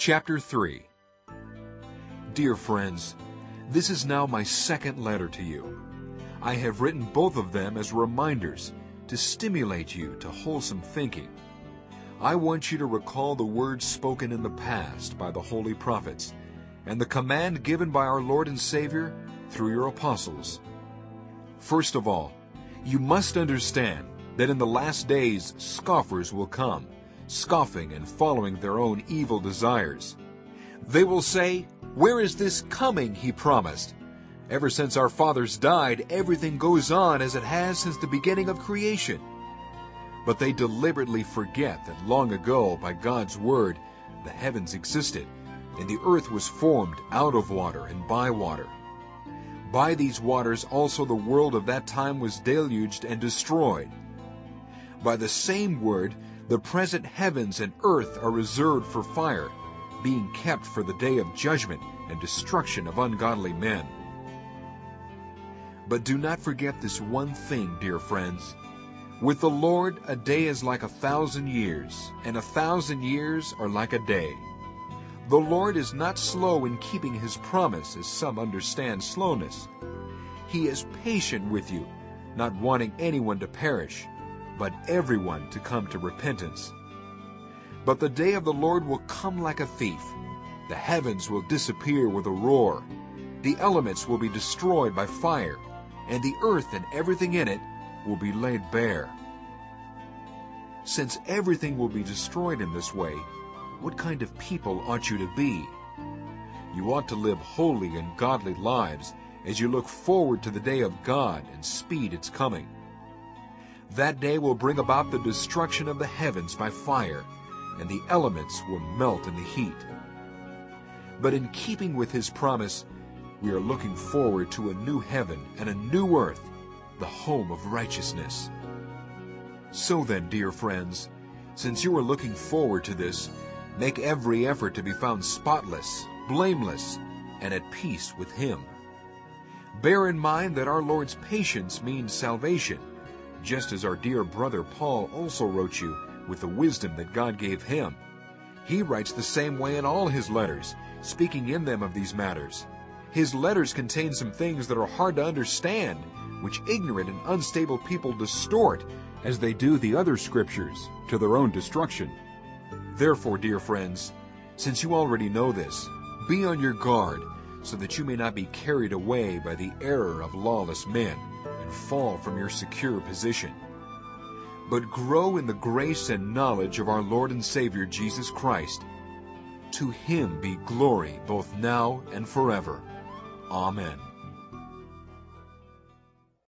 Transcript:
Chapter 3 Dear friends, this is now my second letter to you. I have written both of them as reminders to stimulate you to wholesome thinking. I want you to recall the words spoken in the past by the holy prophets and the command given by our Lord and Savior through your apostles. First of all, you must understand that in the last days scoffers will come, scoffing and following their own evil desires. They will say, Where is this coming he promised? Ever since our fathers died, everything goes on as it has since the beginning of creation. But they deliberately forget that long ago, by God's word, the heavens existed, and the earth was formed out of water and by water. By these waters also the world of that time was deluged and destroyed. By the same word, the present heavens and earth are reserved for fire, being kept for the day of judgment and destruction of ungodly men. But do not forget this one thing, dear friends. With the Lord, a day is like a thousand years, and a thousand years are like a day. The Lord is not slow in keeping his promise, as some understand slowness. He is patient with you, not wanting anyone to perish, but everyone to come to repentance. But the day of the Lord will come like a thief. The heavens will disappear with a roar. The elements will be destroyed by fire and the earth and everything in it will be laid bare. Since everything will be destroyed in this way, what kind of people ought you to be? You ought to live holy and godly lives as you look forward to the day of God and speed its coming. That day will bring about the destruction of the heavens by fire, and the elements will melt in the heat. But in keeping with his promise, we are looking forward to a new heaven and a new earth, the home of righteousness. So then, dear friends, since you are looking forward to this, make every effort to be found spotless, blameless, and at peace with Him. Bear in mind that our Lord's patience means salvation, just as our dear brother Paul also wrote you with the wisdom that God gave him. He writes the same way in all his letters, speaking in them of these matters. His letters contain some things that are hard to understand, which ignorant and unstable people distort, as they do the other scriptures, to their own destruction. Therefore, dear friends, since you already know this, be on your guard, so that you may not be carried away by the error of lawless men, and fall from your secure position. But grow in the grace and knowledge of our Lord and Savior Jesus Christ. To him be glory both now and forever. Amen.